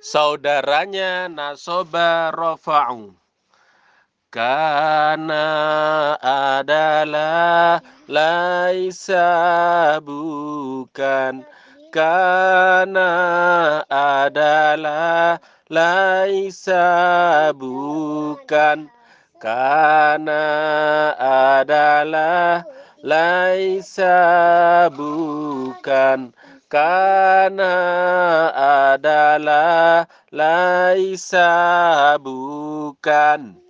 saudaranya nasoba rafa'u kana adalah laisa bukan. Kana adalah laisa bukan. Kana adalah laisa bukan. Kana adalah laisa bukan